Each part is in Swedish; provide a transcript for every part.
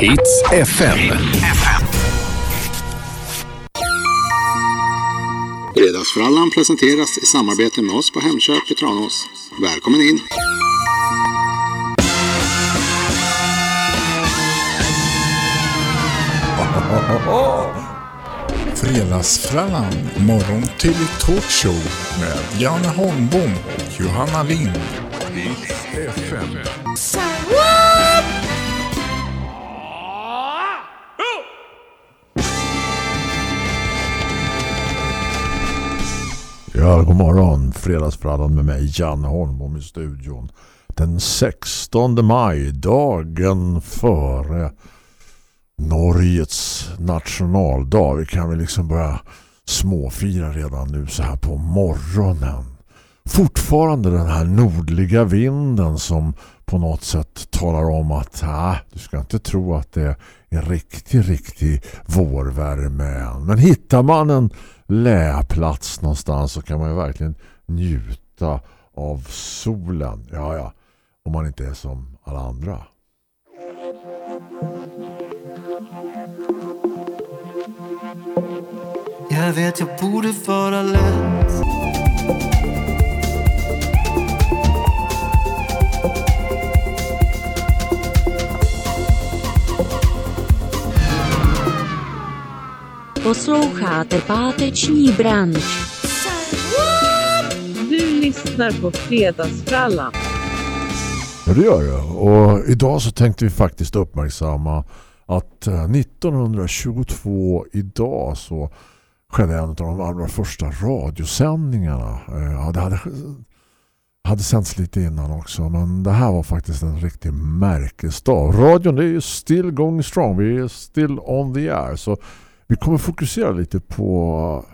Hits FM. Fredagsfrallan presenteras i samarbete med oss på Hemköp i Tranås. Välkommen in! Fredagsfrallan, morgon till talkshow med Janne Holmbom och Johanna Lind. FM. Ja, god morgon. Fredagsfrallan med mig, Janne Holmbom i studion. Den 16 maj, dagen före Norges nationaldag. Vi kan väl liksom börja småfira redan nu så här på morgonen. Fortfarande den här nordliga vinden som på något sätt talar om att ah, du ska inte tro att det är riktig, riktig vårvärme. Men hittar man en läplats någonstans så kan man ju verkligen njuta av solen. Ja, ja. Om man inte är som alla andra. Jag vet jag borde vara lätt Posloucháte páteční branč. Du lyssnar på Fredagsfrallan. Ja, det gör jag. Och idag så tänkte vi faktiskt uppmärksamma att 1922 eh, idag så skedde en av de allra första radiosändningarna. Eh, ja, det hade, hade sänts lite innan också men det här var faktiskt en riktig märkesdag. Radion det är ju still going strong. Vi är still on the air. Så vi kommer fokusera lite på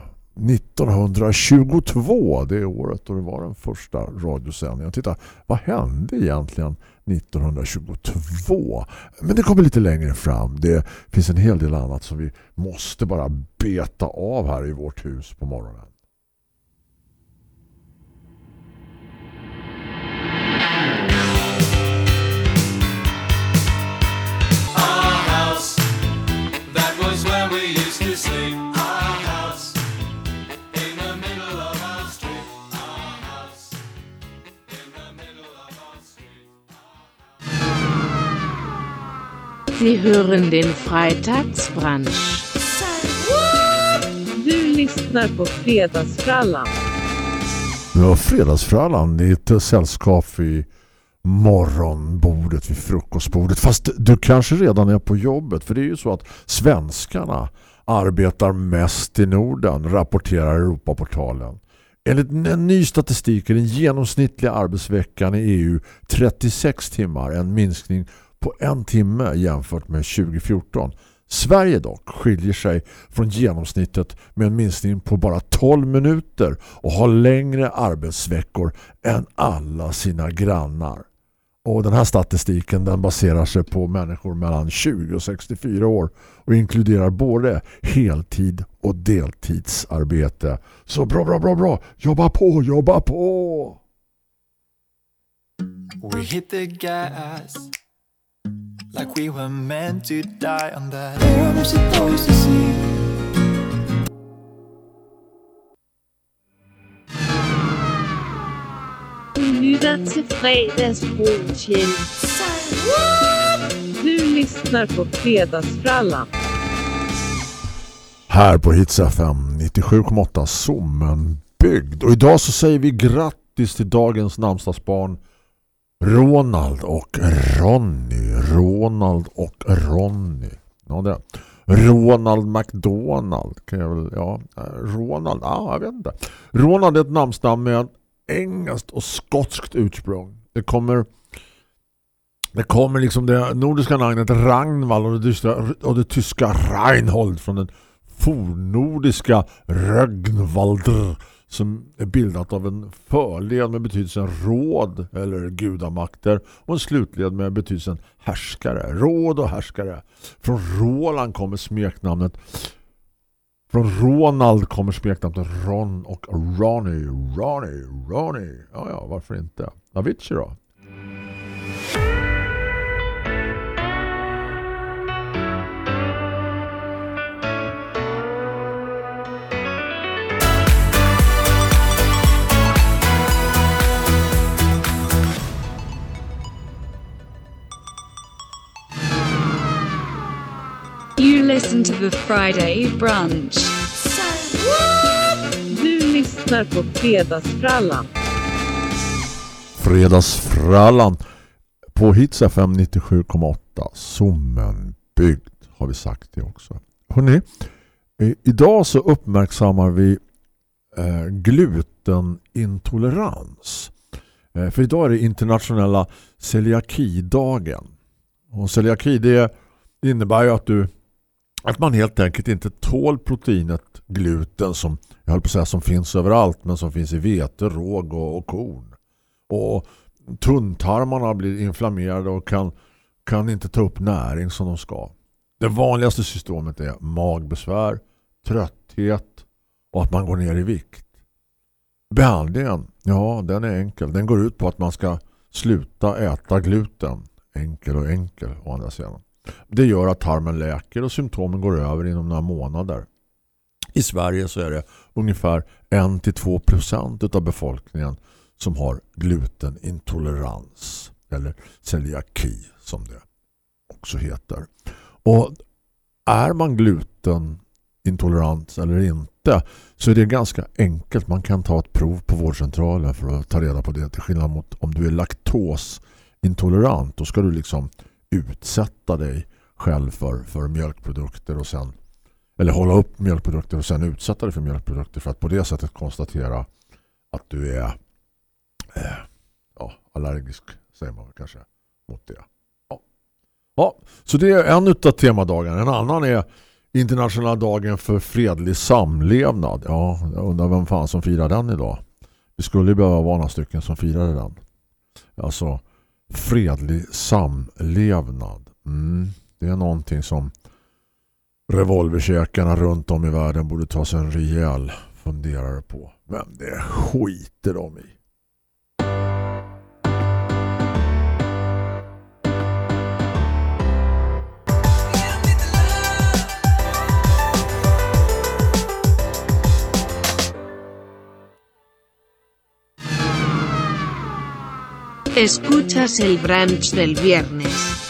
1922, det året då det var den första radiosändningen. Titta, vad hände egentligen 1922? Men det kommer lite längre fram. Det finns en hel del annat som vi måste bara beta av här i vårt hus på morgonen. Sie hören den Freitagsbrunch. Du lyssnar på Fredagsfrallan. Ja, fredagsfrallan det är ett sällskap vid morgonbordet, vid frukostbordet. Fast du kanske redan är på jobbet. För det är ju så att svenskarna arbetar mest i Norden, rapporterar Europaportalen. Enligt en ny statistik är den genomsnittliga arbetsveckan i EU 36 timmar, en minskning på en timme jämfört med 2014. Sverige dock skiljer sig från genomsnittet med en minskning på bara 12 minuter och har längre arbetsveckor än alla sina grannar. Och den här statistiken den baserar sig på människor mellan 20 och 64 år och inkluderar både heltid och deltidsarbete. Så bra, bra, bra, bra. Jobba på, jobba på! We hit the gas Like we were meant to die on that lytter till Fredagsbrunchen. Du lyssnar på Fredagsfrallan. Här på Hits FM 97,8 Sommenbygd. Och idag så säger vi grattis till dagens namnsdagsbarn Ronald och Ronny. Ronald och Ronny. Ja, det. Ronald McDonald kan jag väl, ja, eh, Ronald, ja, jag vet inte. Ronald är ett namnsnamn med engelskt och skotskt ursprung. Det kommer det kommer liksom det nordiska namnet Ragnvald och det, tyska, och det tyska Reinhold från den fornordiska Rögnvaldr som är bildat av en förled med betydelsen råd eller gudamakter och en slutled med betydelsen härskare. Råd och härskare. Från Roland kommer smeknamnet från Ronald kommer smeknamnet Ron och Ronny. Ronny, Ronny. Ja, ja, varför inte? Avicii då? Listen to the Friday brunch. Du lyssnar på Fredagsfrallan. Fredagsfrallan på Hits FM 97,8 Sommenbygd har vi sagt det också. Hörrni, eh, idag så uppmärksammar vi eh, glutenintolerans. Eh, för idag är det internationella celiakidagen. Och celiaki det innebär ju att du att man helt enkelt inte tål proteinet gluten som jag höll på att säga som finns överallt men som finns i vete, råg och, och korn. Och tunntarmarna blir inflammerade och kan, kan inte ta upp näring som de ska. Det vanligaste systemet är magbesvär, trötthet och att man går ner i vikt. Behandlingen, ja den är enkel. Den går ut på att man ska sluta äta gluten. Enkel och enkel å andra sidan. Det gör att tarmen läker och symptomen går över inom några månader. I Sverige så är det ungefär 1-2% av befolkningen som har glutenintolerans eller celiaki som det också heter. Och är man glutenintolerant eller inte så är det ganska enkelt. Man kan ta ett prov på vårdcentralen för att ta reda på det. Till skillnad mot om du är laktosintolerant då ska du liksom utsätta dig själv för, för mjölkprodukter och sen eller hålla upp mjölkprodukter och sen utsätta dig för mjölkprodukter för att på det sättet konstatera att du är eh, ja, allergisk säger man kanske mot det. Ja. ja, så det är en utav temadagarna. En annan är internationella dagen för fredlig samlevnad. Ja, jag undrar vem fan som firar den idag. Vi skulle behöva vara några stycken som firade den. Alltså fredlig samlevnad. Mm. Det är någonting som revolverkäkarna runt om i världen borde ta sig en rejäl funderare på. Men det skiter de i. Escuchas el brunch del viernes.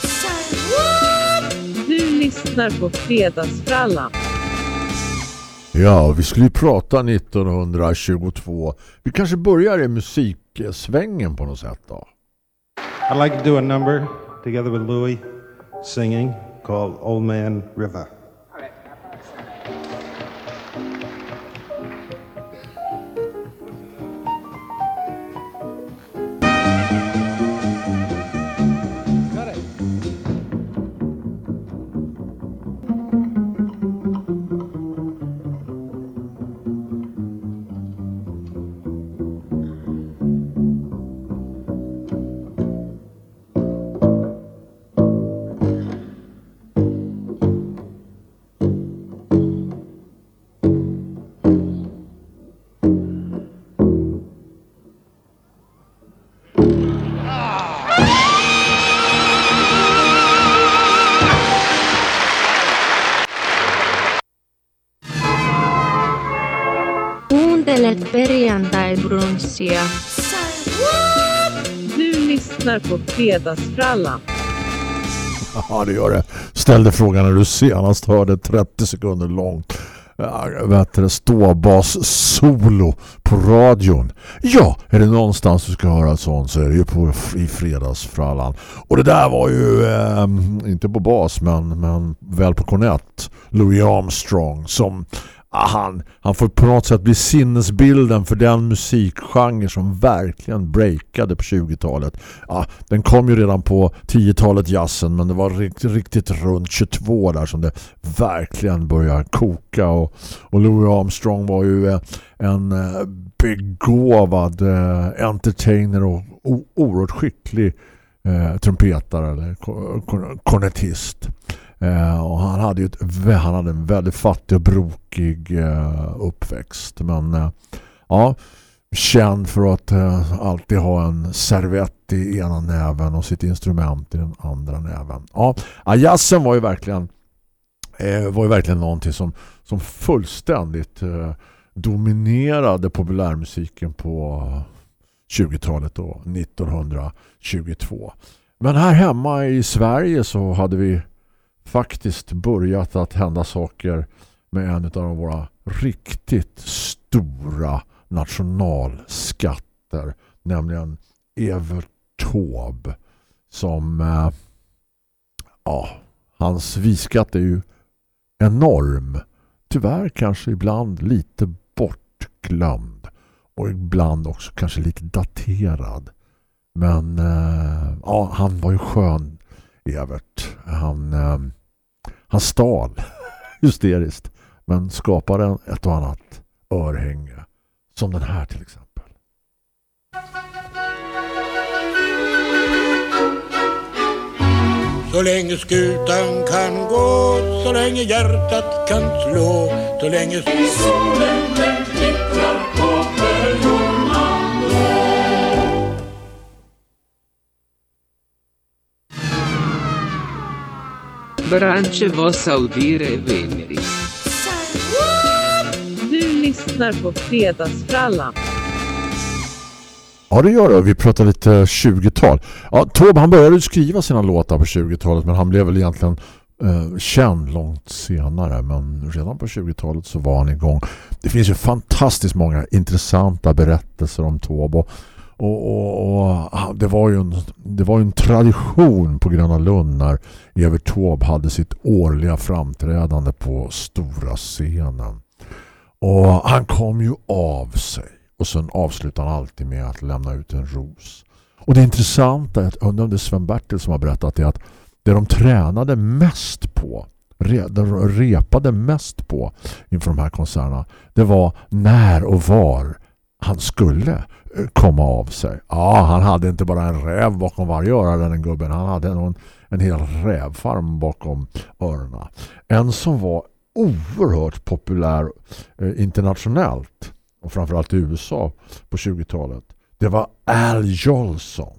Du lyssnar på Fredagsfrallan. Ja, vi skulle ju prata 1922. Vi kanske börjar i musiksvängen på något sätt då. I'd like to do a number together with Louis singing called Old Man River. Perjantai-brunssia. Du lyssnar på Fredagsfrallan. Ja, det gör det. Ställde frågan när du senast hörde 30 sekunder långt ja, vet du, ståbas solo på radion. Ja, är det någonstans du ska höra sånt så är det ju på, i fredagsfrallan. Och det där var ju eh, inte på bas men, men väl på kornett. Louis Armstrong som han, han får på något sätt bli sinnesbilden för den musikgenre som verkligen breakade på 20-talet. Ja, den kom ju redan på 10-talet jazzen men det var riktigt, riktigt runt 22 där som det verkligen började koka och, och Louis Armstrong var ju eh, en eh, begåvad eh, entertainer och oerhört skicklig trumpetare eller kornettist. Eh, och han hade ju ett, han hade en väldigt fattig och brokig eh, uppväxt. Men eh, ja, känd för att eh, alltid ha en servett i ena näven och sitt instrument i den andra näven. Ja, jazzen var ju verkligen eh, var ju verkligen någonting som, som fullständigt eh, dominerade populärmusiken på 20-talet och 1922. Men här hemma i Sverige så hade vi faktiskt börjat att hända saker med en av våra riktigt stora nationalskatter nämligen Evert Taube som eh, ja, hans visskatt är ju enorm. Tyvärr kanske ibland lite bortglömd och ibland också kanske lite daterad. Men eh, ja, han var ju skön Evert han, ehm, han stal hysteriskt. Men skapade ett och annat örhänge som den här till exempel. Så länge skutan kan gå, så länge hjärtat kan slå, så länge solen Branche vos audire veneri. Du lyssnar på Fredagsfrallan. Ja det gör det. Vi pratar lite 20-tal. Ja, Taube han började skriva sina låtar på 20-talet men han blev väl egentligen eh, känd långt senare. Men redan på 20-talet så var han igång. Det finns ju fantastiskt många intressanta berättelser om Taube. Och, och, och, och, ah, det, var ju en, det var ju en tradition på Gröna Lund när Evert Taube hade sitt årliga framträdande på stora scenen. Och han kom ju av sig. Och sen avslutade han alltid med att lämna ut en ros. Och det intressanta är att undrar om det är Sven Bertil som har berättat det att det de tränade mest på de repade mest på inför de här konserterna det var när och var han skulle eh, komma av sig. Ja, han hade inte bara en räv bakom varje öra den gubben. Han hade en, en hel rävfarm bakom öronen. En som var oerhört populär eh, internationellt och framförallt i USA på 20-talet. Det var Al Jolson.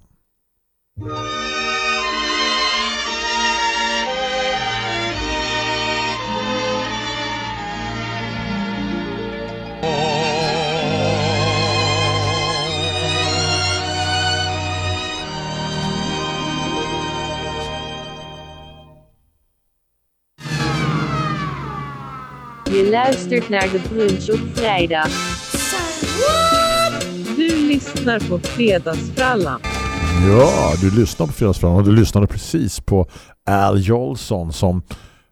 Je luistert naar de brunch op vrijdag. Du lyssnar på Fredagsfrallan. Ja, du lyssnar på Fredagsfrallan och du lyssnade precis på Al Jolson som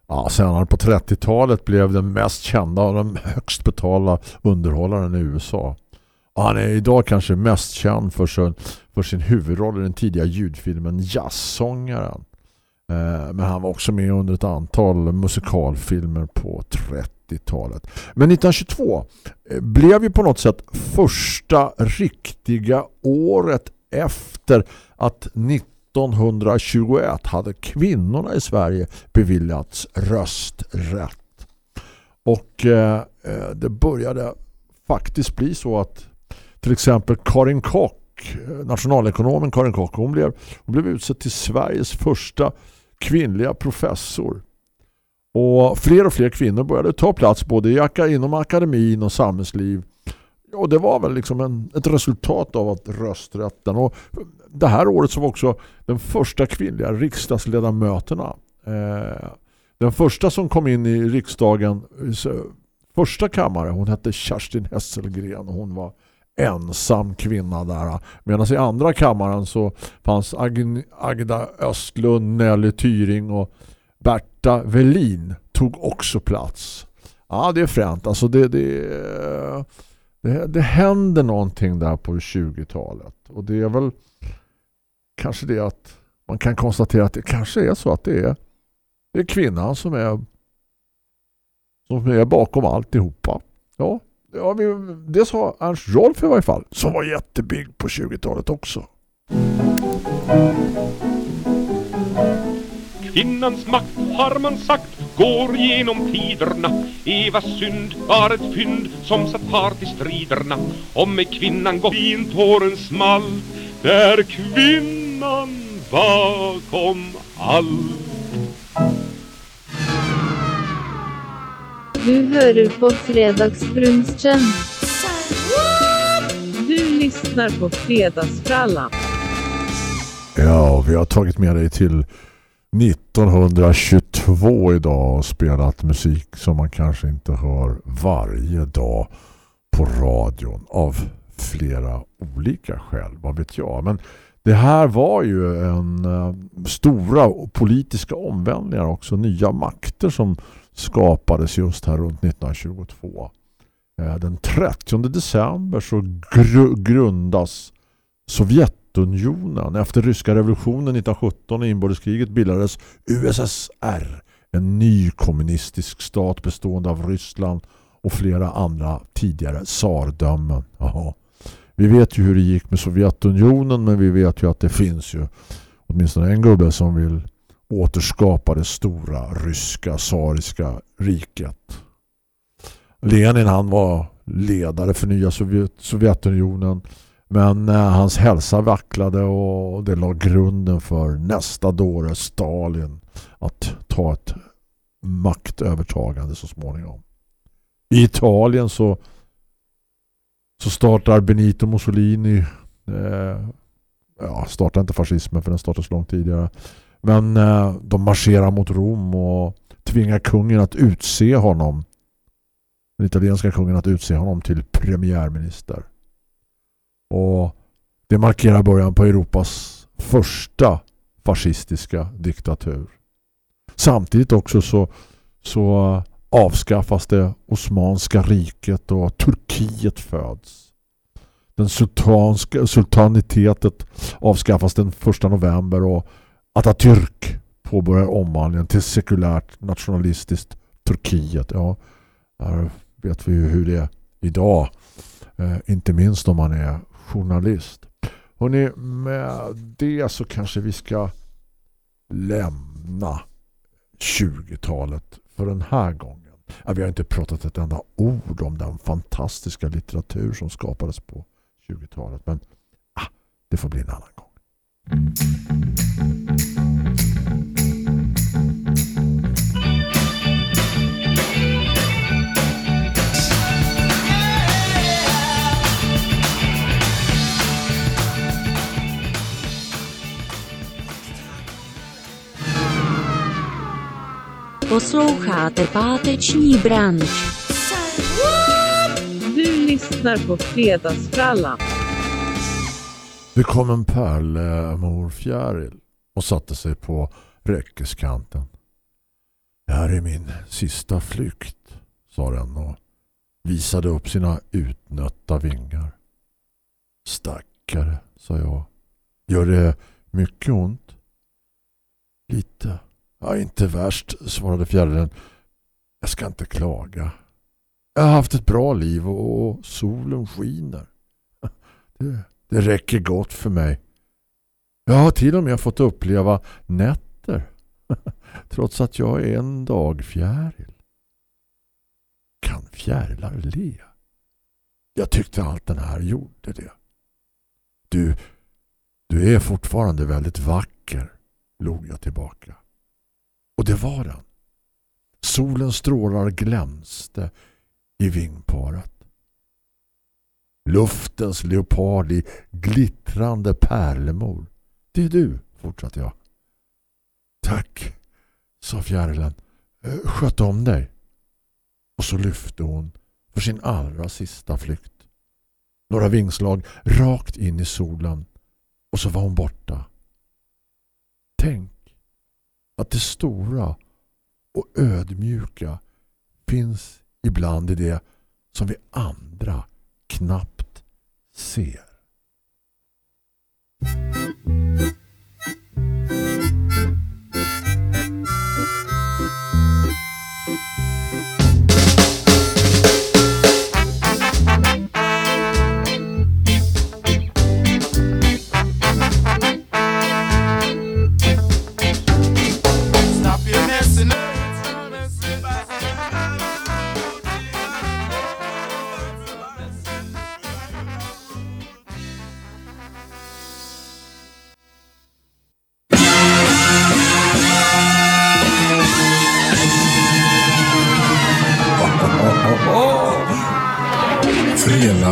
ja, senare på 30-talet blev den mest kända och den högst betalda underhållaren i USA. Och han är idag kanske mest känd för sin, för sin huvudroll i den tidiga ljudfilmen Jazzsångaren. Eh, men han var också med under ett antal musikalfilmer på 30-talet. Men 1922 eh, blev ju på något sätt första riktiga året efter att 1921 hade kvinnorna i Sverige beviljats rösträtt. Och eh, eh, det började faktiskt bli så att till exempel Karin Kock, eh, nationalekonomen Karin Kock, hon blev, hon blev utsedd till Sveriges första kvinnliga professor. Och fler och fler kvinnor började ta plats både inom akademin och samhällsliv. Och det var väl liksom en, ett resultat av att rösträtten. Och det här året så var också den första kvinnliga riksdagsledamöterna. Eh, den första som kom in i riksdagen eh, första kammare, hon hette Kerstin Hesselgren och hon var ensam kvinna där. Medan i andra kammaren så fanns Agda Östlund, Nelly Tyring och Berta Velin tog också plats. Ja, det är fränt. Alltså det, det, det, det händer någonting där på 20-talet. Och det är väl kanske det att man kan konstatera att det kanske är så att det är, det är kvinnan som är som är bakom alltihopa. Ja, ja, det sa Ernst Rolf i varje fall. Som var jättebig på 20-talet också. Kvinnans makt har man sagt går genom tiderna Evas synd var ett fynd som satt part i striderna Om med kvinnan gått i en tårens small Där kvinnan bakom allt Du hører på Fredagsbrunchen. Du lyssnar på Fredagsfrallan. Ja, vi har tagit med dig till 1922 idag och spelat musik som man kanske inte hör varje dag på radion av flera olika skäl, vad vet jag. Men det här var ju en äh, stora politiska omvändningar också, nya makter som skapades just här runt 1922. Äh, eh, den 30 december så gr grundas Sovjetunionen. Efter ryska revolutionen 1917 och inbördeskriget bildades USSR, en ny kommunistisk stat bestående av Ryssland och flera andra tidigare tsardömen. Jaha. Vi vet ju hur det gick med Sovjetunionen men vi vet ju att det finns ju åtminstone en gubbe som vill återskapa det stora ryska tsariska riket. Lenin han var ledare för nya Sovjet Sovjetunionen men eh, hans hälsa vacklade och det la grunden för nästa dåre Stalin att ta ett maktövertagande så småningom. I Italien så så startar Benito Mussolini eh, ja, startar inte fascismen för den startades långt tidigare. Men eh, de marscherar mot Rom och tvingar kungen att utse honom den italienska kungen att utse honom till premiärminister. Och det markerar början på Europas första fascistiska diktatur. Samtidigt också så, så avskaffas det Osmanska riket och Turkiet föds. Den sultanska, sultanitetet avskaffas den 1 november och Atatürk påbörjar omvandlingen till sekulärt nationalistiskt Turkiet. Ja, där vet vi ju hur det är idag. Eh, inte minst om man är journalist. Hörrni, med det så kanske vi ska lämna 20-talet för den här gången. Ja, vi har inte pratat ett enda ord om den fantastiska litteratur som skapades på 20-talet. Men ah, det får bli en annan gång. Posloucháte páteční branč. Du lyssnar på Fredagsfrallan. Det kom en pärlemor fjäril och satte sig på räckeskanten. Det här är min sista flykt, sa den och visade upp sina utnötta vingar. Stackare, sa jag. Gör det mycket ont? Lite. Ja, inte värst, svarade fjärilen. Jag ska inte klaga. Jag har haft ett bra liv och solen skiner. Det, det räcker gott för mig. Jag har till och med fått uppleva nätter. Trots att jag är en dag fjäril. Kan fjärilar le? Jag tyckte allt den här gjorde det. Du, du är fortfarande väldigt vacker, log jag tillbaka. Och det var den. Solens strålar glänste i vingparet. Luftens leopard i glittrande pärlemor. Det är du, fortsatte jag. Tack, sa fjärilen. Eh, sköt om dig. Och så lyfte hon för sin allra sista flykt. Några vingslag rakt in i solen och så var hon borta. Tänk att det stora och ödmjuka finns ibland i det som vi andra knappt ser.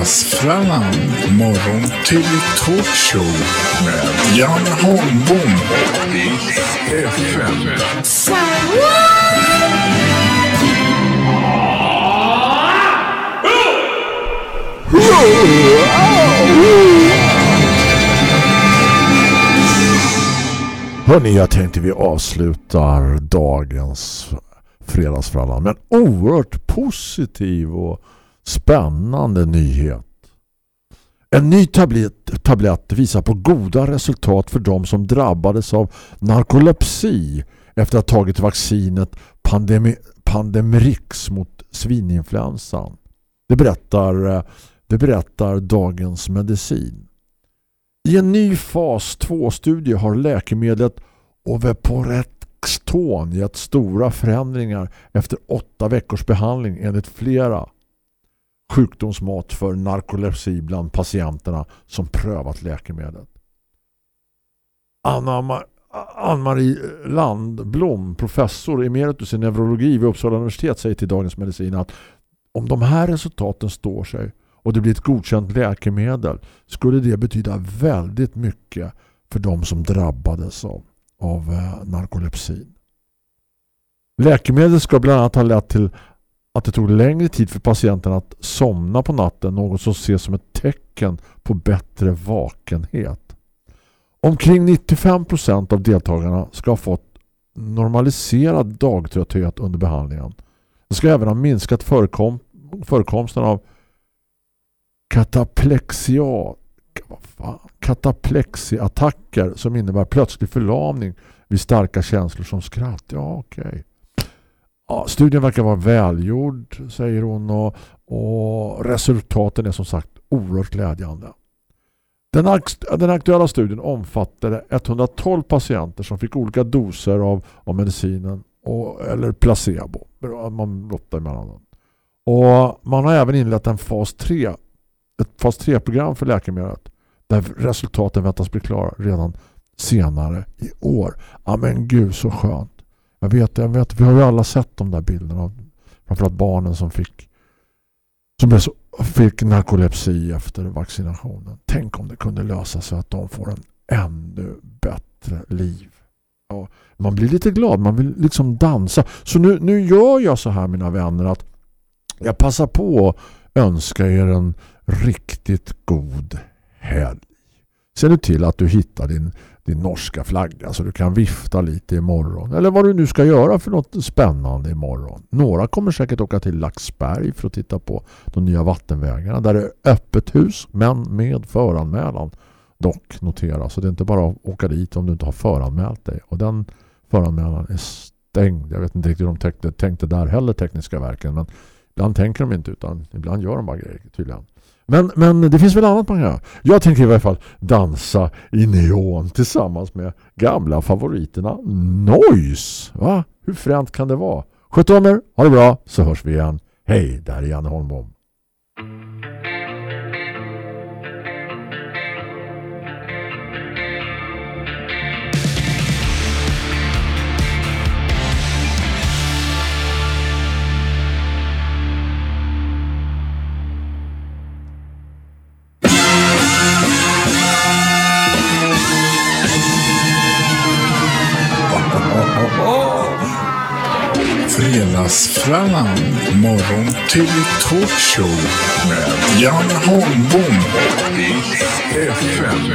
Fredagsfrallan morgon till talkshow med Jan Holmbom och Big FM. Hörni, jag tänkte vi avslutar dagens fredagsfrallan men oerhört positiv och spännande nyhet. En ny tablett, tablett visar på goda resultat för de som drabbades av narkolepsi efter att ha tagit vaccinet Pandemi, Pandemrix mot svininfluensan. Det berättar, det berättar Dagens Medicin. I en ny fas 2-studie har läkemedlet Oveporexton gett stora förändringar efter åtta veckors behandling enligt flera sjukdomsmat för narkolepsi bland patienterna som prövat läkemedlet. Ann-Marie Landblom, professor emeritus i neurologi vid Uppsala universitet säger till Dagens Medicin att om de här resultaten står sig och det blir ett godkänt läkemedel skulle det betyda väldigt mycket för de som drabbades av, av eh, narkolepsin. Läkemedel ska bland annat ha lett till att det tog längre tid för patienten att somna på natten, något som ses som ett tecken på bättre vakenhet. Omkring 95% av deltagarna ska ha fått normaliserad dagtrötthet under behandlingen. Det ska även ha minskat förekom förekomsten av kataplexia kataplexiattacker som innebär plötslig förlamning vid starka känslor som skratt. Ja, okej. Okay. Ja, studien verkar vara välgjord, säger hon, och, och resultaten är som sagt oerhört glädjande. Den, den aktuella studien omfattade 112 patienter som fick olika doser av, av medicinen och, eller placebo. Man lottar emellan dem. Och man har även inlett en fas 3 ett fas 3-program för läkemedlet där resultaten väntas bli klara redan senare i år. Ja men gud så skönt. Jag vet, jag vet, vi har ju alla sett de där bilderna av framförallt barnen som fick som så, fick narkolepsi efter vaccinationen. Tänk om det kunde lösa sig att de får en ännu bättre liv. Ja, man blir lite glad, man vill liksom dansa. Så nu, nu gör jag så här mina vänner att jag passar på att önska er en riktigt god helg. Se nu till att du hittar din, din norska flagga så du kan vifta lite imorgon. Eller vad du nu ska göra för något spännande imorgon. Några kommer säkert åka till Laxberg för att titta på de nya vattenvägarna. Där det är öppet hus men med föranmälan. Dock notera så det är inte bara att åka dit om du inte har föranmält dig. Och den föranmälan är stängd. Jag vet inte riktigt hur de tänkte, tänkte där heller tekniska verken. Men ibland tänker de inte utan ibland gör de bara grejer tydligen. Men, men det finns väl annat man kan göra. Jag tänker i varje fall dansa i neon tillsammans med gamla favoriterna Noise. Va? Hur fränt kan det vara? Sköt om er, ha det bra, så hörs vi igen. Hej, där är Janne Holmbom. Fredagsfrallan, morgon till talkshow med Jan Holmbom och FN.